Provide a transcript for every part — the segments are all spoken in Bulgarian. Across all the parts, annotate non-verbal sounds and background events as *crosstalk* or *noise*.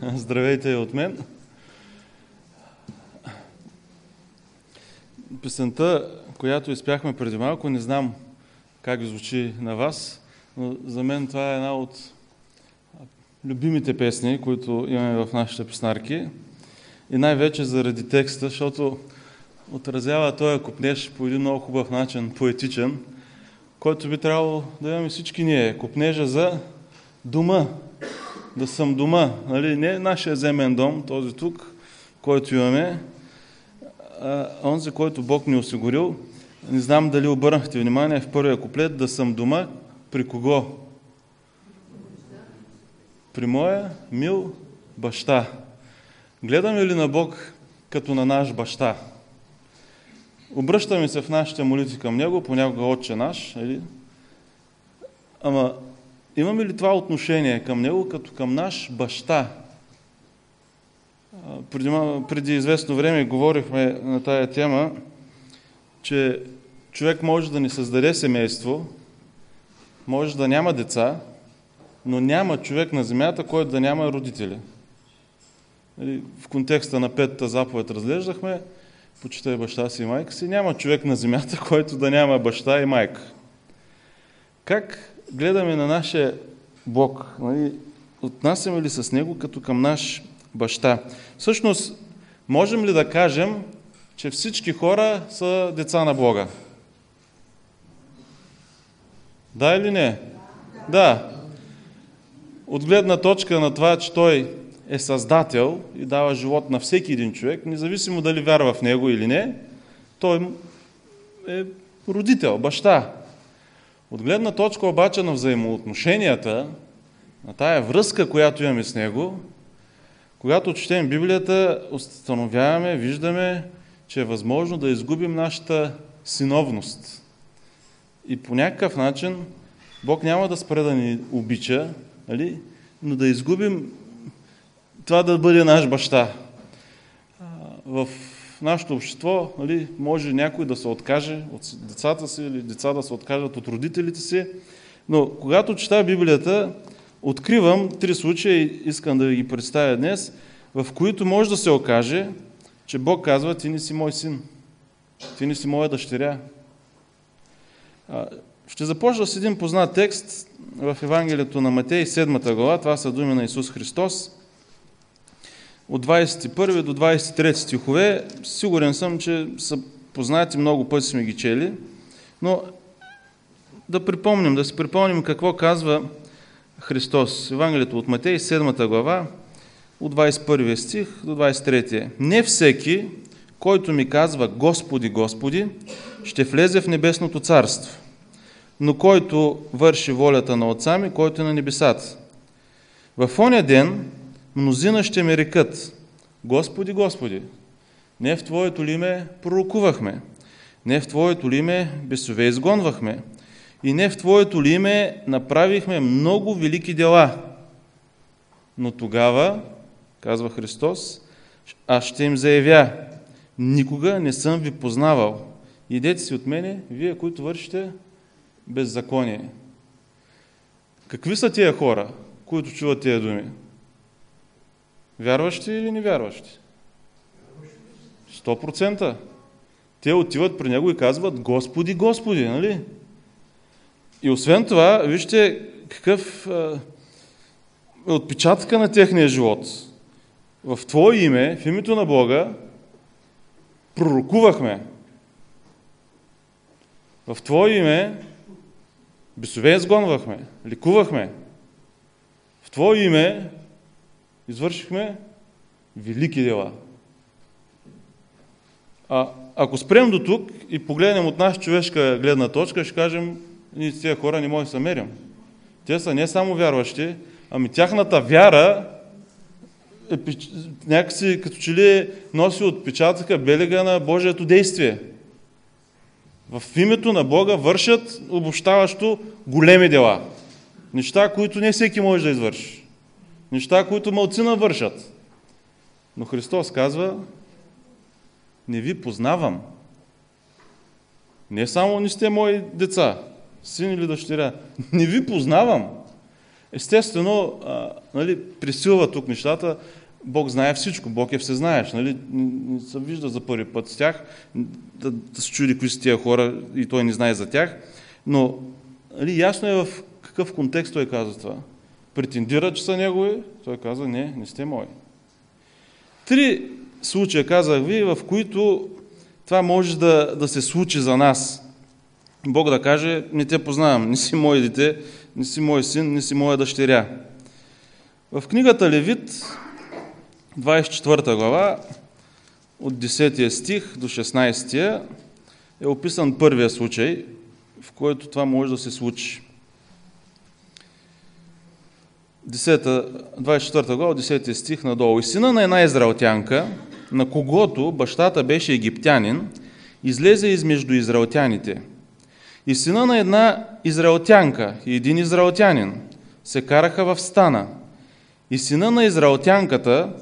*laughs* Здравейте от мен. Песента, която изпяхме преди малко, не знам как звучи на вас, но за мен това е една от любимите песни, които имаме в нашите песнарки. И най-вече заради текста, защото отразява този купнеж по един много хубав начин, поетичен, който би трябвало да имаме всички ние. Купнежа за дома, да съм дома. Нали? Не нашия земен дом, този тук, който имаме, а онзи, който Бог ни осигурил. Не знам дали обърнахте внимание в първия куплет да съм дома при кого? При моя мил баща. Гледаме ли на Бог като на наш баща? Обръщаме се в нашите молитви към Него, понякога Отче наш, или? Ама имаме ли това отношение към Него като към наш баща? Преди, преди известно време говорихме на тая тема, че човек може да ни създаде семейство, може да няма деца, но няма човек на земята, който да няма родители. Нали, в контекста на петата заповед разглеждахме, почитай баща си и майка си, няма човек на земята, *laughs* който да няма баща и майка. Как гледаме на нашия Бог? Нали, отнасяме ли с Него като към наш баща? Всъщност, можем ли да кажем, че всички хора са деца на Бога? Да или не? Да. От гледна точка на това, че Той е създател и дава живот на всеки един човек, независимо дали вярва в него или не, той е родител, баща. От гледна точка обаче на взаимоотношенията, на тая връзка, която имаме с него, когато четем Библията, установяваме, виждаме, че е възможно да изгубим нашата синовност. И по някакъв начин Бог няма да спре да ни обича, нали? но да изгубим това да бъде наш баща. В нашето общество нали, може някой да се откаже от децата си или деца да се откажат от родителите си, но когато чета Библията, откривам три случая и искам да ви ги представя днес, в които може да се окаже, че Бог казва, ти не си мой син, ти не си моя дъщеря. Ще започна с един познат текст в Евангелието на Матей, 7 глава, това са думи на Исус Христос от 21 до 23 стихове. Сигурен съм, че са познати много пъти сме ги чели, но да припомним, да си припомним какво казва Христос. Евангелието от Матей, 7 глава, от 21 стих до 23. Не всеки, който ми казва Господи, Господи, ще влезе в небесното царство, но който върши волята на Отца ми, който е на небесата. В оня ден мнозина ще ме рекат, Господи, Господи, не в Твоето ли име пророкувахме, не в Твоето ли име бесове изгонвахме и не в Твоето ли име направихме много велики дела. Но тогава, казва Христос, аз ще им заявя, никога не съм ви познавал. Идете си от мене, вие, които вършите беззаконие. Какви са тия хора, които чуват тия думи? Вярващи или невярващи? 100%. Те отиват при него и казват Господи, Господи, нали? И освен това, вижте какъв е отпечатъка на техния живот. В Твое име, в името на Бога, пророкувахме. В Твое име бесове изгонвахме, ликувахме. В Твое име извършихме велики дела. А ако спрем до тук и погледнем от наша човешка гледна точка, ще кажем, ние с тези хора не можем да се мерим. Те са не само вярващи, ами тяхната вяра е, някакси като че ли носи отпечатъка белега на Божието действие. В името на Бога вършат обощаващо големи дела. Неща, които не всеки може да извърши. Неща, които малцина вършат. Но Христос казва, не ви познавам. Не само не сте мои деца, син или дъщеря. *laughs* Не ви познавам. Естествено, а, нали, присилва тук нещата, Бог знае всичко, Бог е всезнаеш, нали? не се вижда за първи път с тях, да, да се чуди кои са тия хора и той не знае за тях, но нали, ясно е в какъв контекст той казва това. Претендира, че са негови, той каза, не, не сте мои. Три случая казах ви, в които това може да, да се случи за нас. Бог да каже, не те познавам, не си мой дете, не си мой син, не си моя дъщеря. В книгата Левит, 24 глава, от 10 стих до 16 е описан първия случай, в който това може да се случи. 10, 24 глава, 10 стих надолу. И сина на една израелтянка, на когото бащата беше египтянин, излезе измежду израелтяните. И сина на една израелтянка и един израелтянин се караха в стана. И сина на израелтянката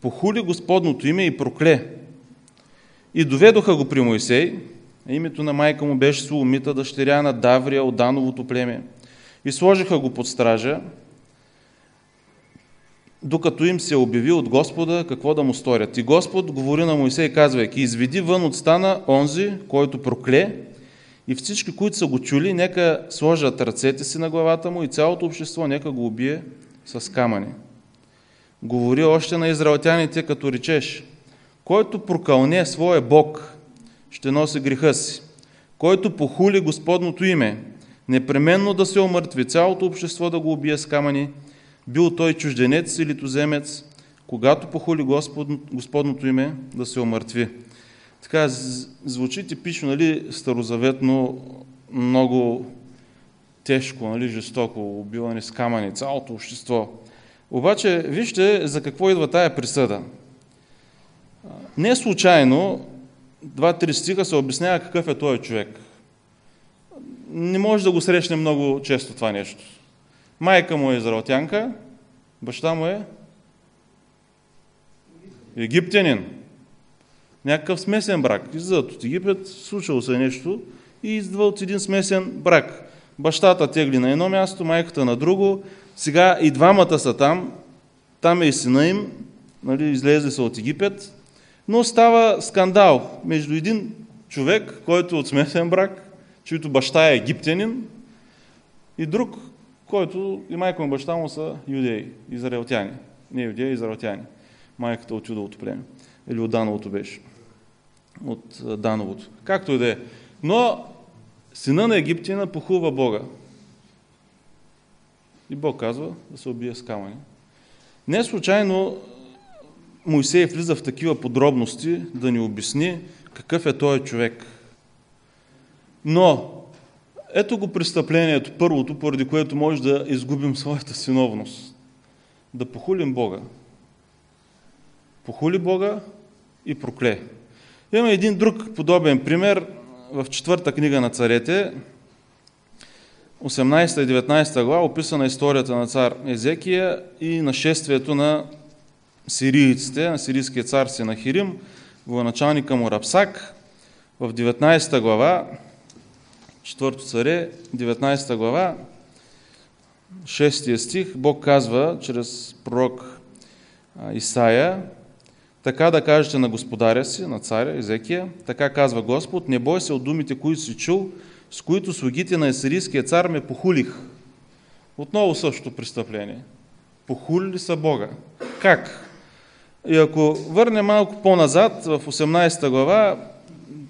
похули Господното име и прокле. И доведоха го при Моисей. Името на майка му беше Суломита, дъщеря на Даврия от Дановото племе. И сложиха го под стража, докато им се обяви от Господа какво да му сторят. И Господ говори на Моисей, казвайки, изведи вън от стана онзи, който прокле, и всички, които са го чули, нека сложат ръцете си на главата му и цялото общество нека го убие с камъни. Говори още на израелтяните, като речеш, който прокълне своя Бог, ще носи греха си. Който похули Господното име, непременно да се омъртви, цялото общество да го убие с камъни, бил той чужденец или туземец, когато похули Господ, Господното име, да се омъртви. Така звучи типично, нали, старозаветно, много тежко, нали, жестоко, убиване с камъни, цялото общество. Обаче, вижте за какво идва тая присъда. Не случайно, два-три стиха се обяснява какъв е този човек. Не може да го срещне много често това нещо. Майка му е израелтянка, баща му е египтянин. Някакъв смесен брак. Излизат от Египет, случило се нещо и идва от един смесен брак. Бащата тегли на едно място, майката на друго. Сега и двамата са там. Там е и сина им. Нали, излезли са от Египет. Но става скандал между един човек, който е от смесен брак, чието баща е египтянин, и друг, който и майка му баща му са юдеи, израелтяни. Не юдеи, израелтяни. Майката от Юдовото племе. Или от Дановото беше. От Дановото. Както и да е. Но сина на Египтина похува Бога. И Бог казва да се убие с камъни. Не случайно Моисей влиза в такива подробности да ни обясни какъв е този човек. Но ето го престъплението, първото, поради което може да изгубим своята синовност. Да похулим Бога. Похули Бога и прокле. Има един друг подобен пример в четвърта книга на царете, 18 и 19 глава, описана историята на цар Езекия и нашествието на сирийците, на сирийския цар Синахирим, военачалника му Рапсак. В 19 глава Четвърто царе, 19 глава, 6 стих, Бог казва чрез пророк Исаия, така да кажете на господаря си, на царя Езекия, така казва Господ, не бой се от думите, които си чул, с които слугите на Есирийския цар ме похулих. Отново същото престъпление. Похулили са Бога. Как? И ако върнем малко по-назад, в 18 глава,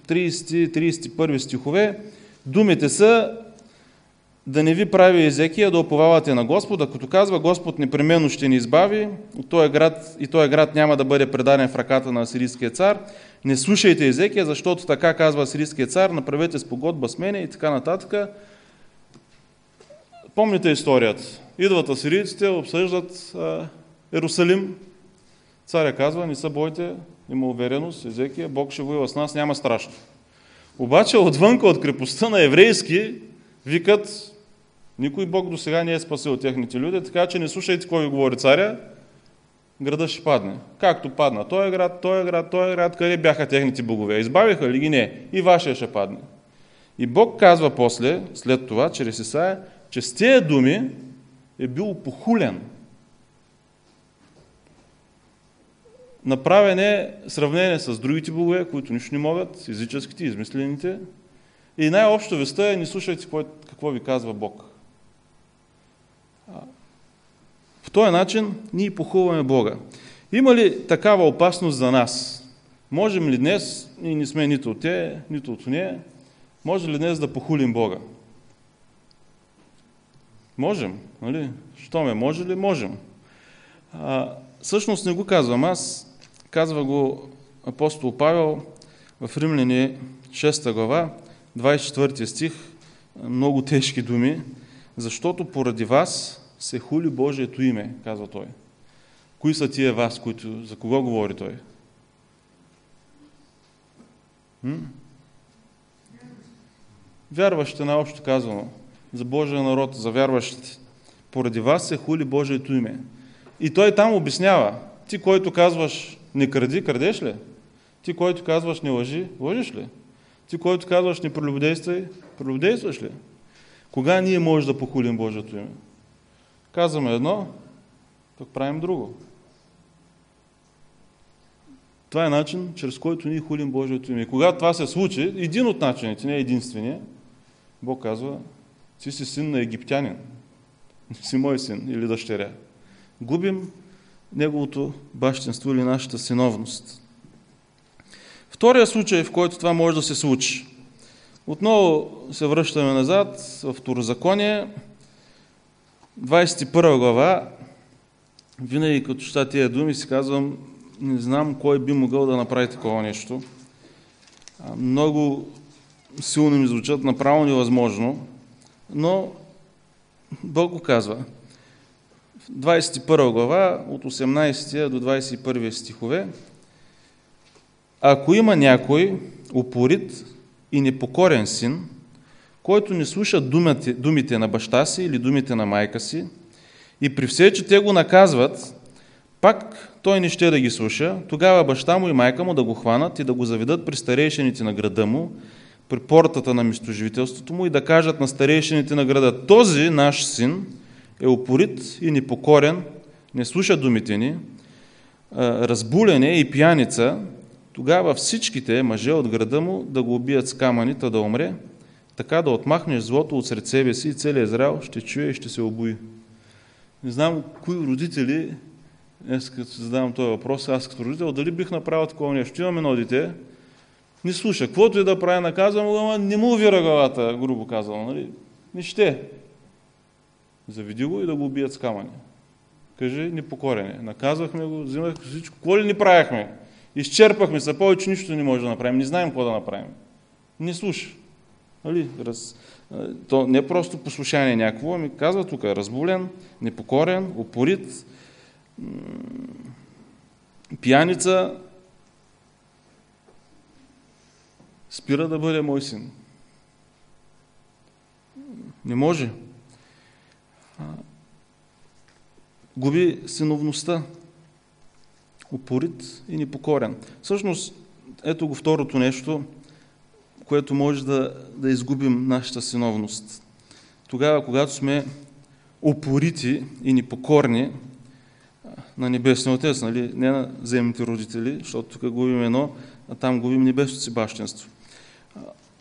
30-31 стихове, Думите са да не ви прави Езекия да оповавате на Господа, като казва Господ непременно ще ни избави от този град, и този град няма да бъде предаден в ръката на асирийския цар. Не слушайте Езекия, защото така казва асирийския цар, направете спогодба с мене и така нататък. Помните историята. Идват асирийците, обсъждат а, Ерусалим. Царя казва, не се бойте, има увереност, Езекия, Бог ще воюва с нас, няма страшно. Обаче отвънка от крепостта на еврейски викат, никой Бог до сега не е спасил техните люди, така че не слушайте кой говори царя, града ще падне. Както падна този град, този град, този град, къде бяха техните богове? Избавиха ли ги? Не. И вашия ще падне. И Бог казва после, след това, чрез Исаия, че с тези думи е бил похулен. Направен е сравнение с другите богове, които нищо не могат, езическите, измислените. И най-общо веста е не слушайте какво ви казва Бог. По този начин ние похуваме Бога. Има ли такава опасност за нас? Можем ли днес, ние не сме нито от те, нито от нея, може ли днес да похулим Бога? Можем, нали? Що ме може ли? Можем. А, всъщност не го казвам аз, казва го апостол Павел в Римляни 6 глава, 24 стих, много тежки думи, защото поради вас се хули Божието име, казва той. Кои са тия вас, които, за кого говори той? М? Вярващите, наобщо казано, за Божия народ, за вярващите. Поради вас се хули Божието име. И той там обяснява. Ти, който казваш не кради, крадеш ли? Ти, който казваш не лъжи, лъжиш ли? Ти, който казваш не прелюбодействай, прелюбодействаш ли? Кога ние може да похулим Божието име? Казваме едно, пък правим друго. Това е начин, чрез който ние хулим Божието име. И когато това се случи, един от начините, не единствения, Бог казва, ти си син на египтянин, *laughs* си мой син или дъщеря. Губим неговото бащенство или нашата синовност. Втория случай, в който това може да се случи. Отново се връщаме назад в Второзаконие, 21 глава. Винаги като чета тия думи си казвам, не знам кой би могъл да направи такова нещо. Много силно ми звучат направо невъзможно, но Бог го казва. 21 глава, от 18 до 21 стихове. Ако има някой упорит и непокорен син, който не слуша думите, думите на баща си или думите на майка си, и при все, че те го наказват, пак той не ще да ги слуша, тогава баща му и майка му да го хванат и да го заведат при старейшините на града му, при портата на местоживителството му и да кажат на старейшините на града, този наш син е упорит и непокорен, не слуша думите ни, разбулен е и пияница, тогава всичките мъже от града му да го убият с камъните да умре, така да отмахнеш злото от сред себе си и целият Израел ще чуе и ще се обои. Не знам кои родители, днес като задавам този въпрос, аз като родител, дали бих направил такова нещо. Имам едно дете, не слуша. Каквото и да прави, наказвам ама не му вира главата, грубо казано. Нали? Не ще. Заведи го и да го убият с камъни. Кажи непокорене. Наказвахме го, взимах всичко. Какво ли ни правяхме? Изчерпахме се, повече нищо не може да направим. Не знаем какво да направим. Не слуша. Нали? Раз... То не е просто послушание някакво, ами казва тук, разболен, непокорен, упорит, пияница, спира да бъде мой син. Не може. Губи синовността. Упорит и непокорен. Всъщност, ето го второто нещо, което може да, да изгубим нашата синовност. Тогава, когато сме упорити и непокорни на Небесния Отец, нали? не на земните родители, защото тук губим едно, а там губим небесното си бащенство.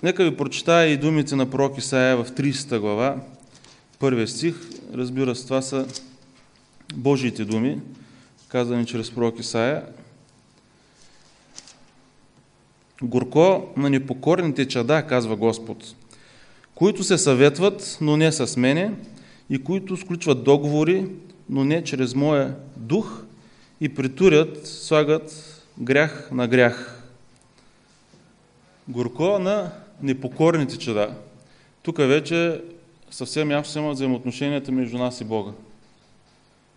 Нека ви прочитая и думите на пророк Исаия в 30 глава, първия стих. Разбира се, това са Божиите думи, казани чрез пророк Исаия. Горко на непокорните чада, казва Господ, които се съветват, но не с мене, и които сключват договори, но не чрез моя дух, и притурят, слагат грях на грях. Горко на непокорните чада. Тук вече съвсем ясно има взаимоотношенията между нас и Бога.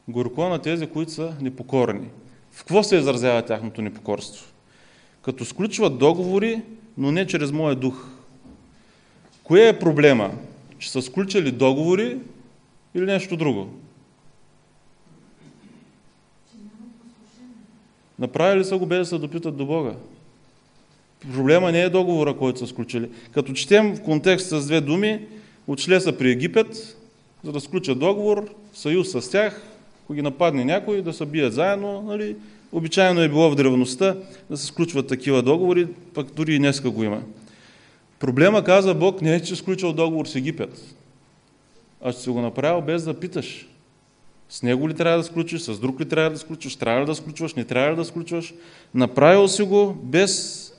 Горко на тези, които са непокорни. В какво се изразява тяхното непокорство? Като сключват договори, но не чрез моя дух. Кое е проблема? Че са сключили договори или нещо друго? Направили са го без да се допитат до Бога. Проблема не е договора, който са сключили. Като четем в контекст с две думи, отшли са при Египет, за да сключат договор, съюз с тях, ако ги нападне някой, да се бият заедно. Нали? Обичайно е било в древността да се сключват такива договори, пък дори и днеска го има. Проблема, каза Бог, не е, че сключил договор с Египет, а ще си го направил без да питаш. С него ли трябва да сключиш, с друг ли трябва да сключиш, трябва ли да сключваш, не трябва ли да сключваш. Направил си го без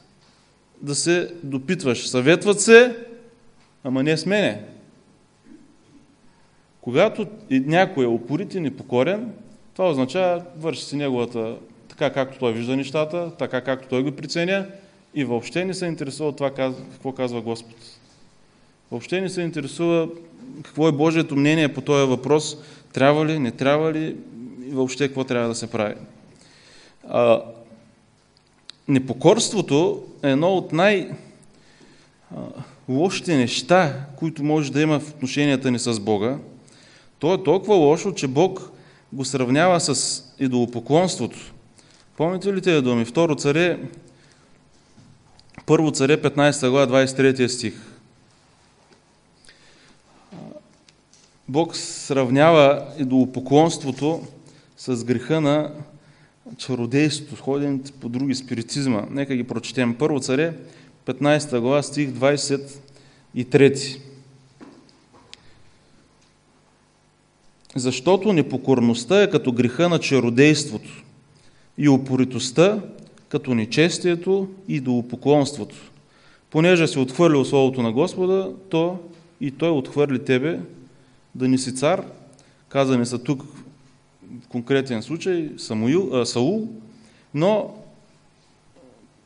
да се допитваш. Съветват се, ама не с мене. Когато някой е упорит и непокорен, това означава, върши си неговата, така както той вижда нещата, така както той го приценя и въобще не се интересува това какво казва Господ. Въобще не се интересува какво е Божието мнение по този въпрос, трябва ли, не трябва ли и въобще какво трябва да се прави. А, непокорството е едно от най- лошите неща, които може да има в отношенията ни с Бога. То е толкова лошо, че Бог го сравнява с идолопоклонството. Помните ли тези думи? Второ царе, първо царе, 15 глава, 23 стих. Бог сравнява идолопоклонството с греха на чародейството, ходенето по други спиритизма. Нека ги прочетем. Първо царе, 15 глава, стих 23. Защото непокорността е като греха на чародейството и упоритостта като нечестието и долупоклонството. Понеже си отхвърлил Словото на Господа, то и Той отхвърли тебе да не си цар. Казани са тук в конкретен случай Самуил, а, Саул, но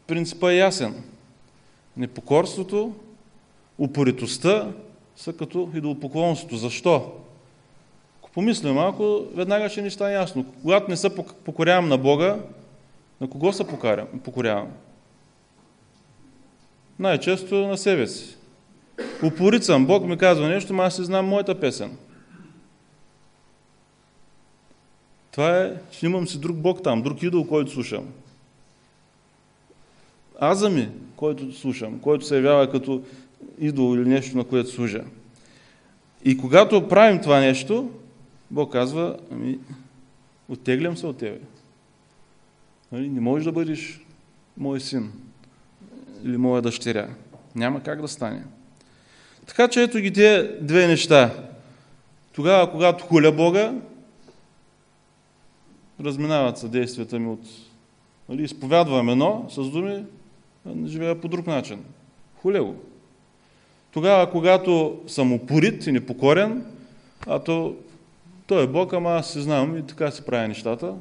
принципът е ясен. Непокорството, упоритостта са като идолопоклонството. Защо? Ако помислим малко, веднага ще ни стане ясно. Когато не се покорявам на Бога, на кого се покорявам? Най-често на себе си. Упорит съм. Бог ми казва нещо, но аз си знам моята песен. Това е, че имам си друг Бог там, друг идол, който слушам. Аза ми, който слушам, който се явява като идол или нещо, на което служа. И когато правим това нещо, Бог казва, ами, оттеглям се от тебе. Нали? Не можеш да бъдеш мой син или моя дъщеря. Няма как да стане. Така че ето ги тези две неща. Тогава, когато хуля Бога, разминават се действията ми от... Нали, изповядвам едно с думи, живея по друг начин. Хуля го. Тогава, когато съм упорит и непокорен, а то той е Бог, ама аз си знам и така се прави нещата,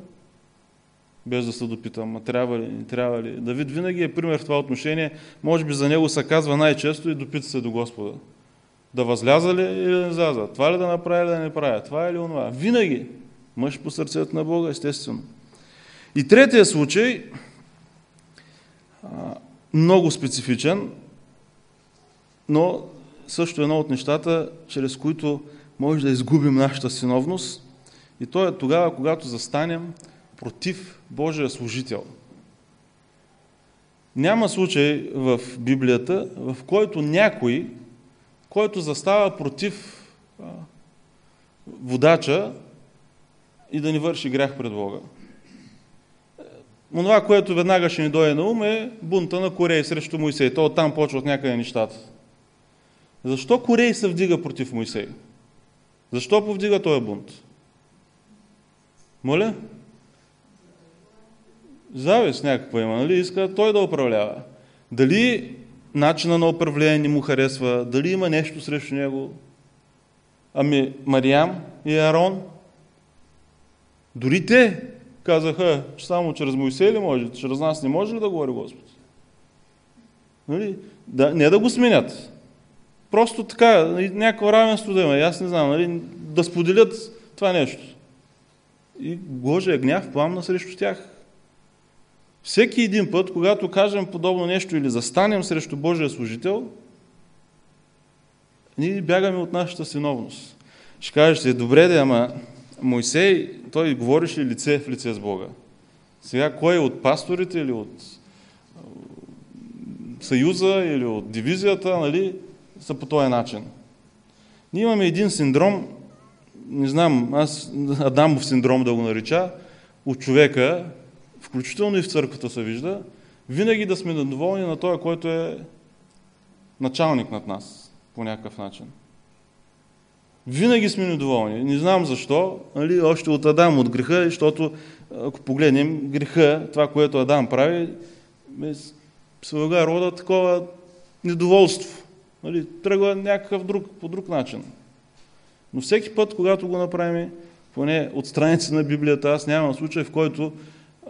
без да се допитам, а трябва ли, не трябва ли. Давид винаги е пример в това отношение. Може би за него се казва най-често и допита се до Господа. Да възляза ли или не зляза? Това ли да направя или да не правя? Това или онова? Винаги. Мъж по сърцето на Бога, естествено. И третия случай, много специфичен, но също едно от нещата, чрез които може да изгубим нашата синовност. И то е тогава, когато застанем против Божия служител. Няма случай в Библията, в който някой, който застава против водача, и да ни върши грях пред Бога. Онова, което веднага ще ни дойде на ум е бунта на Корей срещу Моисей. То оттам почва от някъде нещата. Защо Корей се вдига против Моисей? Защо повдига този бунт? Моля? Завист някаква има, нали? Иска той да управлява. Дали начина на управление не му харесва, дали има нещо срещу него? Ами Мариам и Арон дори те казаха, че само чрез Моисей ли може, чрез нас не може ли да говори Господ? Нали? Да, не да го сменят. Просто така, нали, някакво равенство да има, аз не знам, нали, да споделят това нещо. И Божия гняв пламна срещу тях. Всеки един път, когато кажем подобно нещо или застанем срещу Божия служител, ние бягаме от нашата синовност. Ще кажете, добре, да, ама Моисей, той говореше лице в лице с Бога. Сега кой е от пасторите или от съюза или от дивизията, нали, са по този начин. Ние имаме един синдром, не знам, аз Адамов синдром да го нарича, от човека, включително и в църквата се вижда, винаги да сме недоволни на този, който е началник над нас по някакъв начин. Винаги сме недоволни. Не знам защо, нали, още от Адам, от греха, защото ако погледнем греха, това, което Адам прави, слага рода такова недоволство. Нали, тръгва някакъв друг, по друг начин. Но всеки път, когато го направим, поне от страници на Библията, аз нямам случай, в който,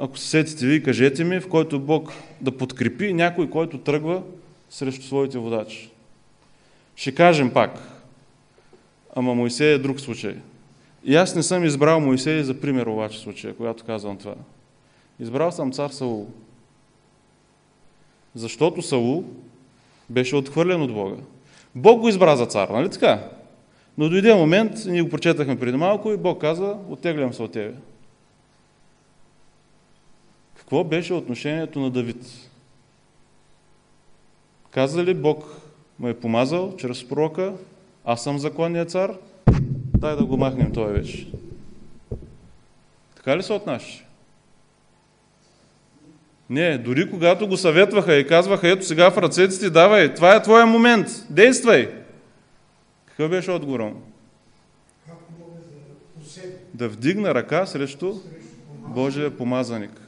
ако се сетите ви, кажете ми, в който Бог да подкрепи някой, който тръгва срещу своите водачи. Ще кажем пак, ама Моисей е друг случай. И аз не съм избрал Моисей за пример обаче случая, когато казвам това. Избрал съм цар Саул. Защото Саул беше отхвърлен от Бога. Бог го избра за цар, нали така? Но дойде момент, ние го прочетахме преди малко и Бог каза, оттеглям се от тебе. Какво беше отношението на Давид? Каза ли Бог ме е помазал чрез пророка, аз съм законният цар, дай да го махнем това вече. Така ли се отнася? Не, дори когато го съветваха и казваха, ето сега в ръцете ти, давай, това е твоя момент, действай. Какъв беше отговорът Да вдигна ръка срещу Божия помазаник.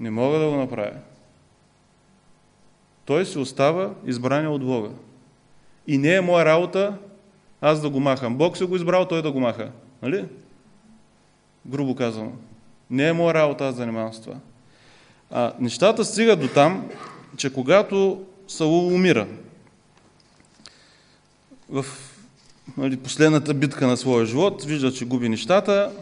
Не мога да го направя. Той си остава избрания от Бога. И не е моя работа аз да го махам. Бог се го избрал, той да го маха. Нали? Грубо казано. Не е моя работа аз да занимавам с това. А, нещата стигат до там, че когато Саул умира, в нали, последната битка на своя живот, вижда, че губи нещата,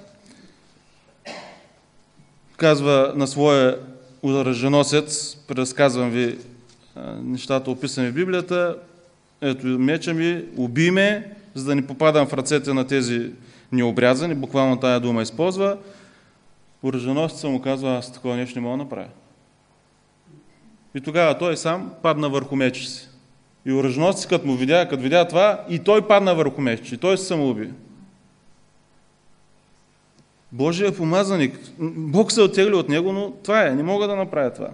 казва на своя ударъженосец, преразказвам ви нещата описани в Библията, ето меча ми, убий ме, за да не попадам в ръцете на тези необрязани, буквално тая дума използва, оръженосеца му казва, аз такова нещо не мога да направя. И тогава той сам падна върху меча си. И оръженосец, като му видя, като видя това, и той падна върху меч, и той се самоуби. Божия помазаник, Бог се отегли от него, но това е, не мога да направя това.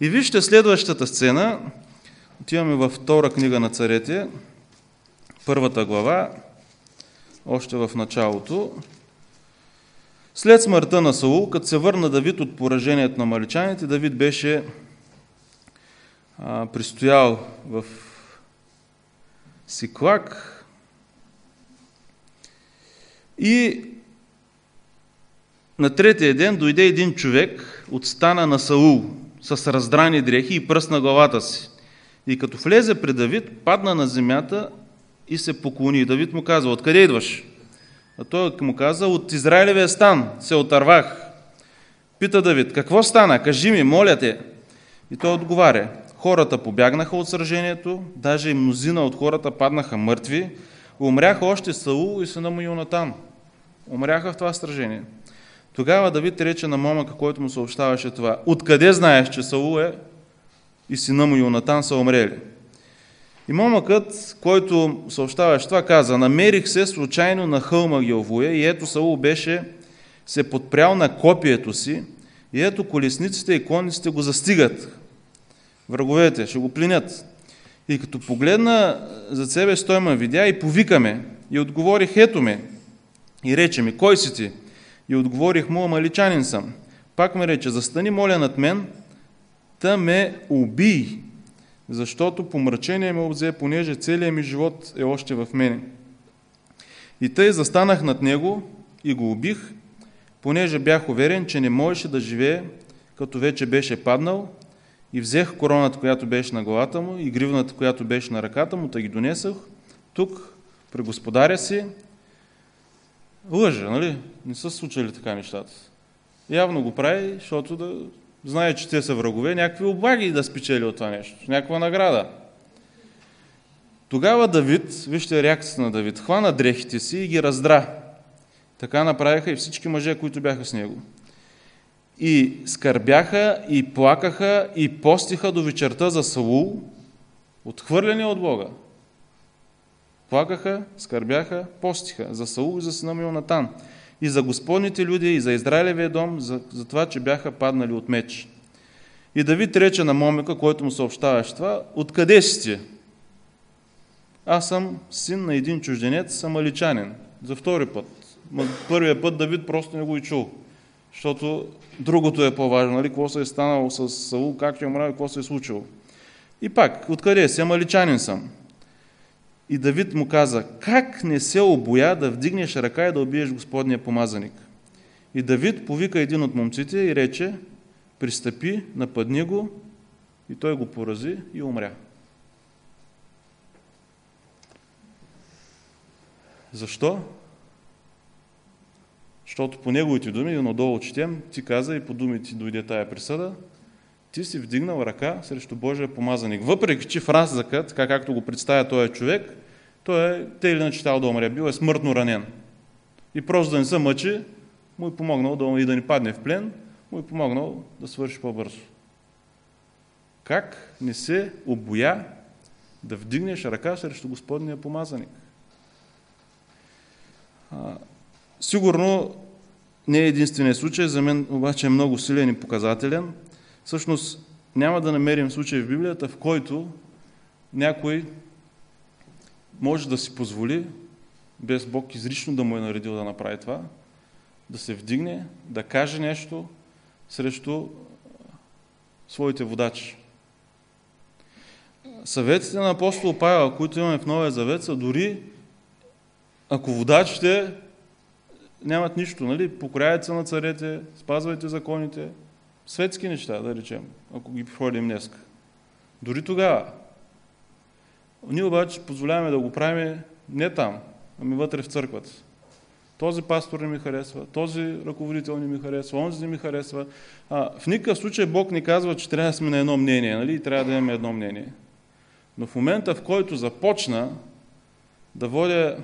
И вижте следващата сцена, отиваме във втора книга на царете, първата глава, още в началото. След смъртта на Саул, като се върна Давид от поражението на маличаните, Давид беше а, пристоял в Сиклак и на третия ден дойде един човек от стана на Саул с раздрани дрехи и пръсна главата си. И като влезе при Давид, падна на земята и се поклони. Давид му каза, откъде идваш? А той му каза, от Израилевия стан се отървах. Пита Давид, какво стана? Кажи ми, моля те. И той отговаря, хората побягнаха от сражението, даже и мнозина от хората паднаха мъртви, умряха още Саул и сина му Йонатан. Умряха в това сражение. Тогава Давид рече на момъка, който му съобщаваше това. Откъде знаеш, че Саул е и сина му Йонатан са умрели? И момъкът, който съобщаваше това, каза, намерих се случайно на хълма Гелвуя и ето Саул беше се подпрял на копието си и ето колесниците и конниците го застигат. Враговете ще го плинят. И като погледна за себе си, той ме видя и повикаме. И отговорих, ето ме. И рече ми, кой си ти? И отговорих му, амаличанин съм. Пак ме рече, застани, моля над мен, та ме убий, защото помрачение ме обзе, понеже целият ми живот е още в мене. И тъй застанах над него и го убих, понеже бях уверен, че не можеше да живее, като вече беше паднал, и взех короната, която беше на главата му, и гривната, която беше на ръката му, та ги донесах тук, при господаря си, лъжа, нали? Не са случили така нещата. Явно го прави, защото да знае, че те са врагове, някакви облаги да спечели от това нещо, някаква награда. Тогава Давид, вижте реакцията на Давид, хвана дрехите си и ги раздра. Така направиха и всички мъже, които бяха с него. И скърбяха, и плакаха, и постиха до вечерта за Саул, отхвърлени от Бога. Плакаха, скърбяха, постиха за Саул и за сина му Йонатан, и за Господните люди, и за Израилевия дом, за, за това, че бяха паднали от меч. И Давид рече на момика, който му съобщаваше това, откъде си ти? Аз съм син на един чужденец, самаличанин. За втори път. Първия път Давид просто не го и чул. Защото другото е по-важно. Нали? Какво се е станало с Саул, как ще умря, какво се е случило. И пак, откъде си? Амаличанин съм. И Давид му каза, как не се обоя да вдигнеш ръка и да убиеш Господния помазаник? И Давид повика един от момците и рече, пристъпи, нападни го, и той го порази и умря. Защо? Защото по неговите думи, и надолу четем, ти каза и по думите дойде тая присъда, ти си вдигнал ръка срещу Божия помазаник. Въпреки, че в разъка, така както го представя този човек, той е те или иначе да умре, бил е смъртно ранен. И просто да не се мъчи, му е помогнал да, и да не падне в плен, му е помогнал да свърши по-бързо. Как не се обоя да вдигнеш ръка срещу Господния помазаник? А, сигурно не е единственият случай, за мен обаче е много силен и показателен. Всъщност няма да намерим случай в Библията, в който някой може да си позволи, без Бог изрично да му е наредил да направи това, да се вдигне, да каже нещо срещу своите водачи. Съветите на апостол Павел, които имаме в Новия Завет, са дори ако водачите нямат нищо, нали? покоряят се на царете, спазвайте законите, светски неща, да речем, ако ги приходим днес. Дори тогава. Ние обаче позволяваме да го правим не там, ами вътре в църквата. Този пастор не ми харесва, този ръководител не ми харесва, онзи не ми харесва. А, в никакъв случай Бог ни казва, че трябва да сме на едно мнение, нали? И трябва да имаме едно мнение. Но в момента, в който започна да водя,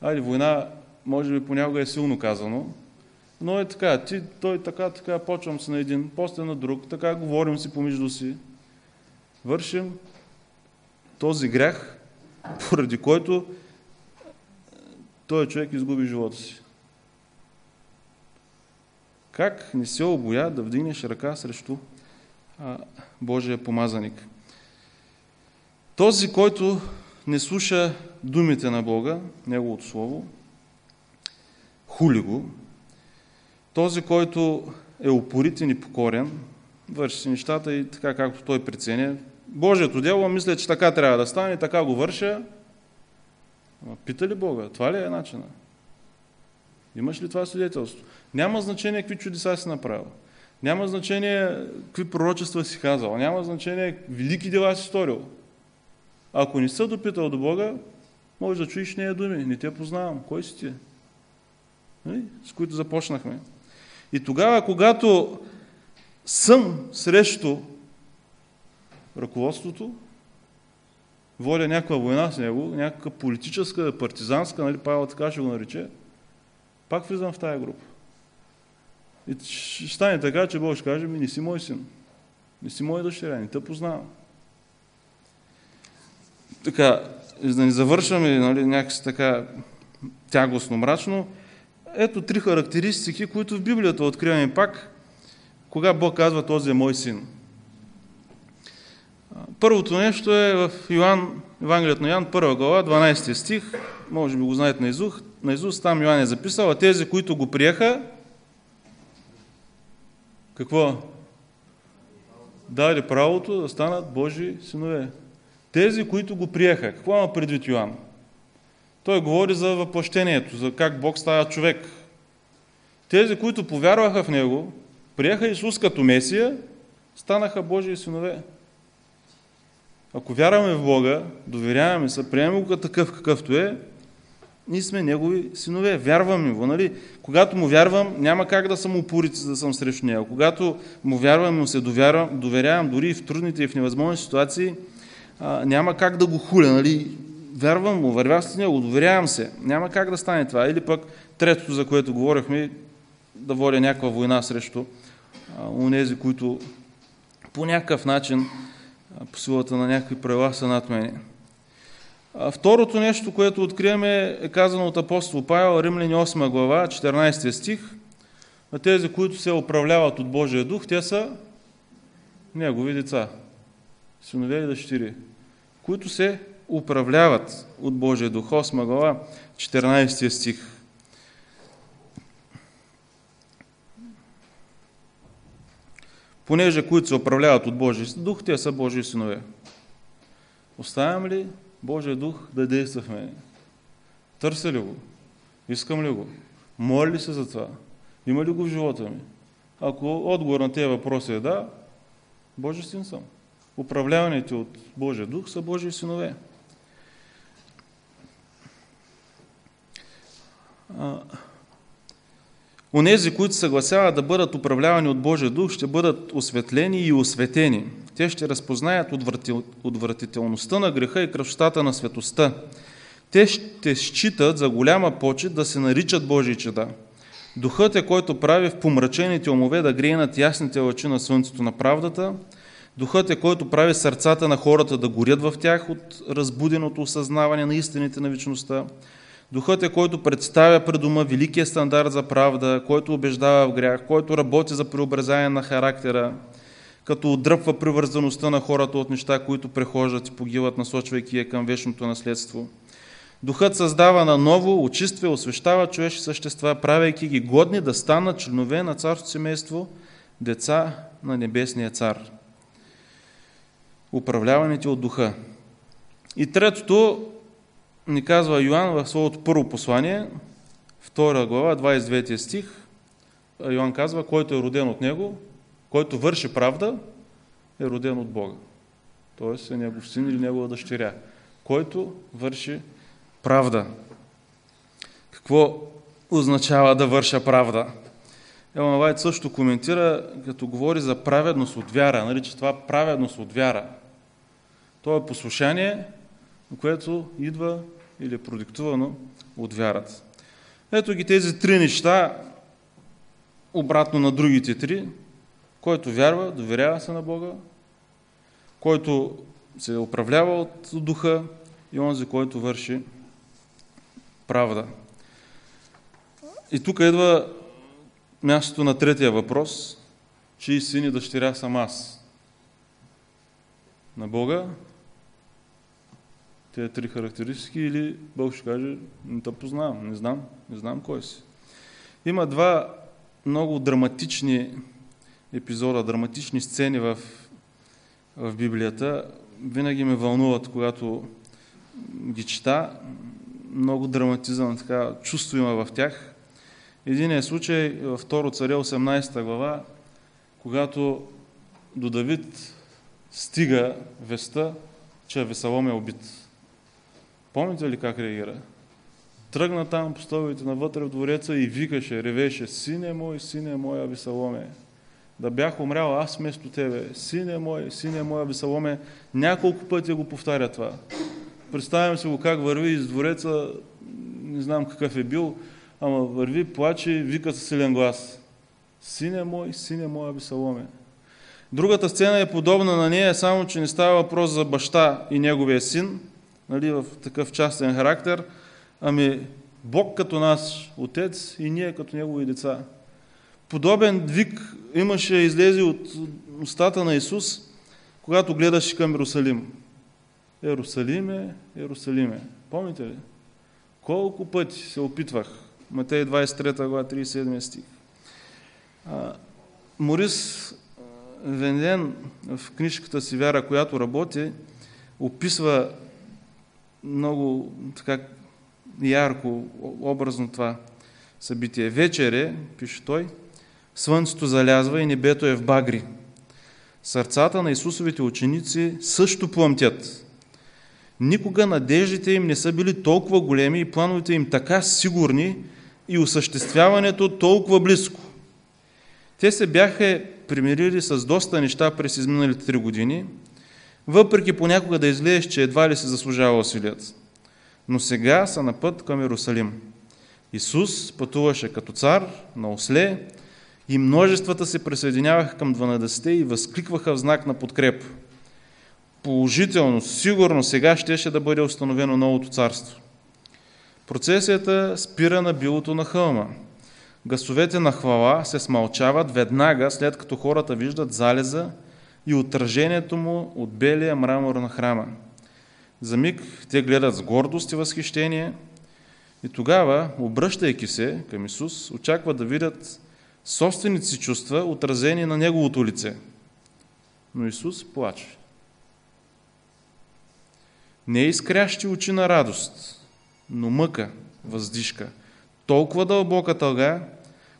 айде, война, може би понякога е силно казано, но е така, ти, той така, така, почвам се на един, после на друг, така говорим си помежду си, вършим този грях, *laughs* поради който този човек изгуби живота си. Как не се обоя да вдигнеш ръка срещу а, Божия помазаник? Този, който не слуша думите на Бога, Неговото Слово, хули го, този, който е упоритен и покорен, върши си нещата и така както той преценя. Божието дело мисля, че така трябва да стане, така го върша, пита ли Бога? Това ли е начина? Имаш ли това свидетелство? Няма значение какви чудеса си направил. Няма значение какви пророчества си казал. Няма значение велики дела си сторил. Ако не са допитал до Бога, може да чуеш нея думи. Не те познавам. Кой си ти? Нали? С които започнахме. И тогава, когато съм срещу ръководството, водя някаква война с него, някаква политическа, партизанска, нали, Павел така ще го нарече, пак влизам в тая група. И ще стане така, че Бог ще каже, ми не си мой син, не си мой дъщеря, не те познавам. Така, за да не завършваме нали, някакси така тягостно, мрачно, ето три характеристики, които в Библията откриваме пак, кога Бог казва, този е мой син. Първото нещо е в Йоан, Евангелието на Йоан, първа глава, 12 стих, може би го знаете на Изух, на Изус, там Йоан е записал, а тези, които го приеха, какво? Дали правото да станат Божи синове. Тези, които го приеха. Какво има предвид Йоан? Той говори за въплъщението, за как Бог става човек. Тези, които повярваха в Него, приеха Исус като Месия, станаха Божии синове. Ако вярваме в Бога, доверяваме се, приемаме го такъв какъвто е, ние сме Негови синове, вярваме го. Нали? Когато му вярвам, няма как да съм упорит, да съм срещу него. Когато му вярвам му се доверявам, доверявам дори и в трудните и в невъзможни ситуации, а, няма как да го хуля. Нали? Вярвам му, вървя с него, доверявам се. Няма как да стане това. Или пък третото, за което говорихме, да водя някаква война срещу онези, които по някакъв начин по силата на някакви правила са над мене. Второто нещо, което откриваме е казано от апостол Павел, Римляни 8 глава, 14 стих. А тези, които се управляват от Божия дух, те са негови деца, синове и дъщери, които се управляват от Божия дух. 8 глава, 14 стих. Понеже които се управляват от Божия дух, те са Божии синове. Оставям ли Божия дух да действа в мене? Търся ли го? Искам ли го? Моля ли се за това? Има ли го в живота ми? Ако отговор на тези въпроси е да, Божий син съм. Управляваните от Божия дух са Божии синове. Онези, които съгласяват да бъдат управлявани от Божия дух, ще бъдат осветлени и осветени. Те ще разпознаят отвратителността на греха и кръвщата на светостта. Те ще считат за голяма почет да се наричат Божии чеда. Духът е който прави в помрачените умове да греенат ясните лъчи на слънцето на правдата. Духът е който прави сърцата на хората да горят в тях от разбуденото осъзнаване на истините на вечността. Духът е който представя пред ума великия стандарт за правда, който убеждава в грях, който работи за преобразяване на характера, като отдръпва привързаността на хората от неща, които прехождат и погиват, насочвайки я към вечното наследство. Духът създава на ново, очиства и освещава човешки същества, правейки ги годни да станат членове на царското семейство, деца на небесния цар. Управляваните от духа. И третото ни казва Йоанн в своето първо послание, втора глава, 29 стих. Йоанн казва, който е роден от него, който върши правда, е роден от Бога. Тоест е негов син или негова дъщеря. Който върши правда. Какво означава да върша правда? Елма Вайт също коментира, като говори за праведност от вяра, нарича това праведност от вяра. То е послушание, което идва или е продиктувано от вярата. Ето ги тези три неща, обратно на другите три. Който вярва, доверява се на Бога, който се управлява от духа и онзи, който върши правда. И тук идва мястото на третия въпрос, чии син и дъщеря съм аз. На Бога, тези три характеристики или Бог ще каже, не те познавам, не знам, не знам кой си. Има два много драматични епизода, драматични сцени в, в Библията. Винаги ме вълнуват, когато ги чета много драматизъм, така, чувство има в тях. Единият случай във 2 царе 18 глава, когато до Давид стига веста, че Весалом е убит. Помните ли как реагира? Тръгна там по стълбите навътре в двореца и викаше, ревеше, сине мой, сине мой, Авесаломе, да бях умрял аз вместо тебе, сине мой, сине мой, Авесаломе, няколко пъти го повтаря това. Представям се го как върви из двореца, не знам какъв е бил, ама върви, плаче, вика със силен глас. Сине мой, сине мой, Абисаломе. Другата сцена е подобна на нея, само че не става въпрос за баща и неговия син, нали, в такъв частен характер, ами Бог като наш отец и ние като негови деца. Подобен вик имаше излезе от устата на Исус, когато гледаше към Иерусалим. Ерусалиме, Ерусалиме. Помните ли? Колко пъти се опитвах. Матей 23 глава, 37 стих. А, Морис Венден в книжката си Вяра, която работи, описва много така ярко, образно това събитие. Вечер е, пише той, слънцето залязва и небето е в багри. Сърцата на Исусовите ученици също плъмтят. Никога надеждите им не са били толкова големи и плановете им така сигурни и осъществяването толкова близко. Те се бяха примирили с доста неща през изминалите три години, въпреки понякога да излезеш, че едва ли се заслужава усилият. Но сега са на път към Иерусалим. Исус пътуваше като цар на осле и множествата се присъединяваха към 12 и възкликваха в знак на подкреп. положително, сигурно сега щеше да бъде установено новото царство. Процесията спира на билото на хълма. Гасовете на хвала се смълчават веднага, след като хората виждат залеза и отражението му от белия мрамор на храма. За миг те гледат с гордост и възхищение и тогава, обръщайки се към Исус, очакват да видят собствените си чувства, отразени на Неговото лице. Но Исус плаче. Не е изкрящи очи на радост, но мъка, въздишка. Толкова дълбока тълга,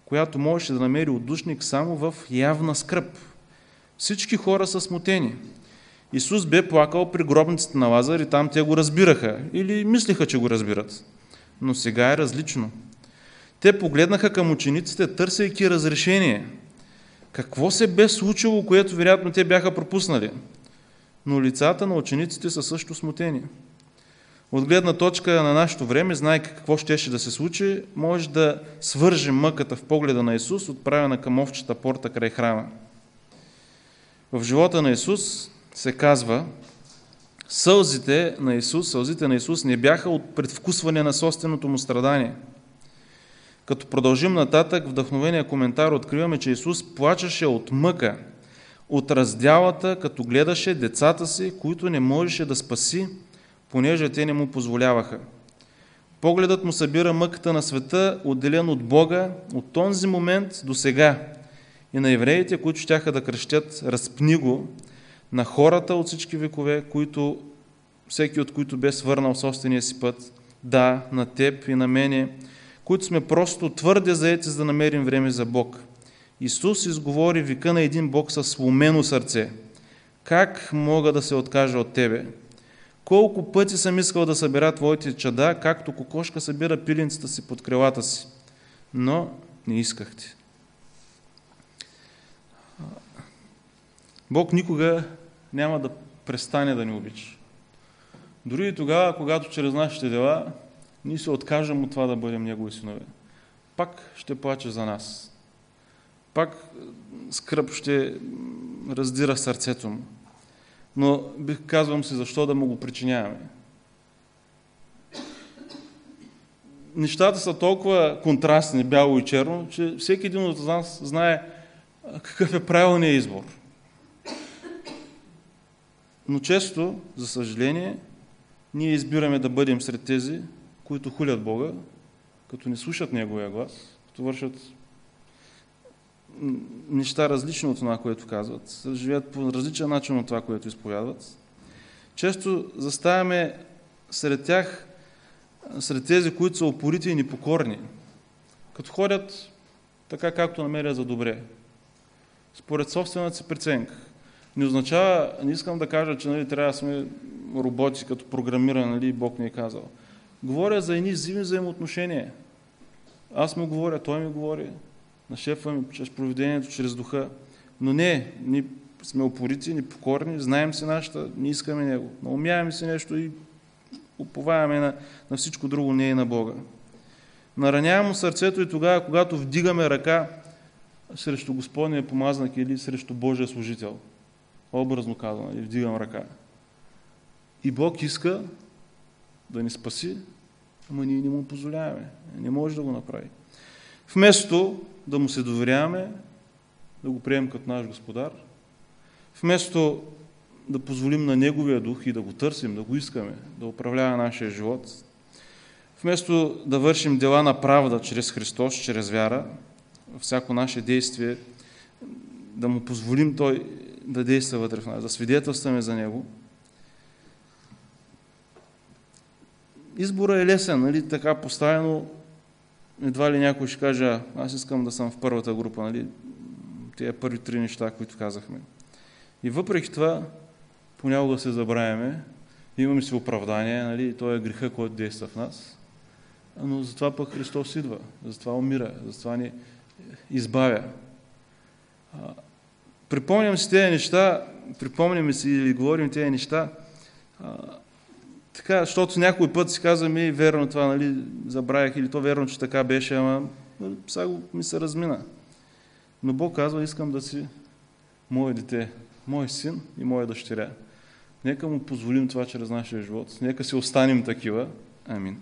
която можеше да намери отдушник само в явна скръп. Всички хора са смутени. Исус бе плакал при гробницата на Лазар и там те го разбираха или мислиха, че го разбират. Но сега е различно. Те погледнаха към учениците, търсейки разрешение. Какво се бе случило, което вероятно те бяха пропуснали? Но лицата на учениците са също смутени. От гледна точка на нашето време, знайки какво щеше да се случи, може да свържем мъката в погледа на Исус, отправена към овчета порта край храма. В живота на Исус се казва, сълзите на Исус, сълзите на Исус не бяха от предвкусване на собственото му страдание. Като продължим нататък, вдъхновения коментар откриваме, че Исус плачеше от мъка, от раздялата, като гледаше децата си, които не можеше да спаси, понеже те не му позволяваха. Погледът му събира мъката на света, отделен от Бога, от този момент до сега. И на евреите, които щяха да кръщят, разпни го, на хората от всички векове, които, всеки от които бе свърнал собствения си път, да, на теб и на мене, които сме просто твърде заети, за да намерим време за Бог. Исус изговори вика на един Бог със сломено сърце. Как мога да се откажа от Тебе? Колко пъти съм искал да събера Твоите чада, както кокошка събира пиленцата си под крилата си. Но не искахте. Бог никога няма да престане да ни обича. Дори и тогава, когато чрез нашите дела ние се откажем от това да бъдем Негови синове. Пак ще плаче за нас. Пак скръп ще раздира сърцето му. Но бих казвам си, защо да му го причиняваме. Нещата са толкова контрастни, бяло и черно, че всеки един от нас знае какъв е правилният избор. Но често, за съжаление, ние избираме да бъдем сред тези, които хулят Бога, като не слушат Неговия глас, като вършат неща различни от това, което казват, живеят по различен начин от това, което изповядват. Често заставяме сред тях, сред тези, които са опорити и непокорни, като ходят така, както намерят за добре, според собствената си преценка. Не означава, не искам да кажа, че нали, трябва да сме роботи, като програмиране, нали, Бог ни е казал. Говоря за едни взаимни взаимоотношения. Аз му говоря, той ми говори, на шефа ми, чрез проведението, чрез духа. Но не, ние сме опорити, непокорни, знаем си нашата, не искаме Него. Наумяваме си нещо и уповаваме на, на всичко друго, не и на Бога. Наранявам сърцето и тогава, когато вдигаме ръка срещу Господния помазнак или срещу Божия служител. Образно казано, и вдигам ръка. И Бог иска да ни спаси, ама ние не му позволяваме. Не може да го направи. Вместо да му се доверяваме, да го приемем като наш господар, вместо да позволим на Неговия дух и да го търсим, да го искаме, да управлява нашия живот, вместо да вършим дела на правда чрез Христос, чрез вяра, всяко наше действие, да му позволим Той да действа вътре в нас, да свидетелстваме за Него, избора е лесен, нали, така поставено, едва ли някой ще каже, аз искам да съм в първата група, нали, тия първи три неща, които казахме. И въпреки това, понякога се забравяме, имаме си оправдание, нали, то е греха, който действа в нас, но затова пък Христос идва, затова умира, затова ни избавя. Припомням си тези неща, припомняме си или говорим тези неща, така, защото някой път си казваме, верно това, нали, забравях, или то верно, че така беше, ама сега ми се размина. Но Бог казва, искам да си мое дете, мой син и моя дъщеря. Нека му позволим това чрез нашия живот. Нека си останем такива. Амин.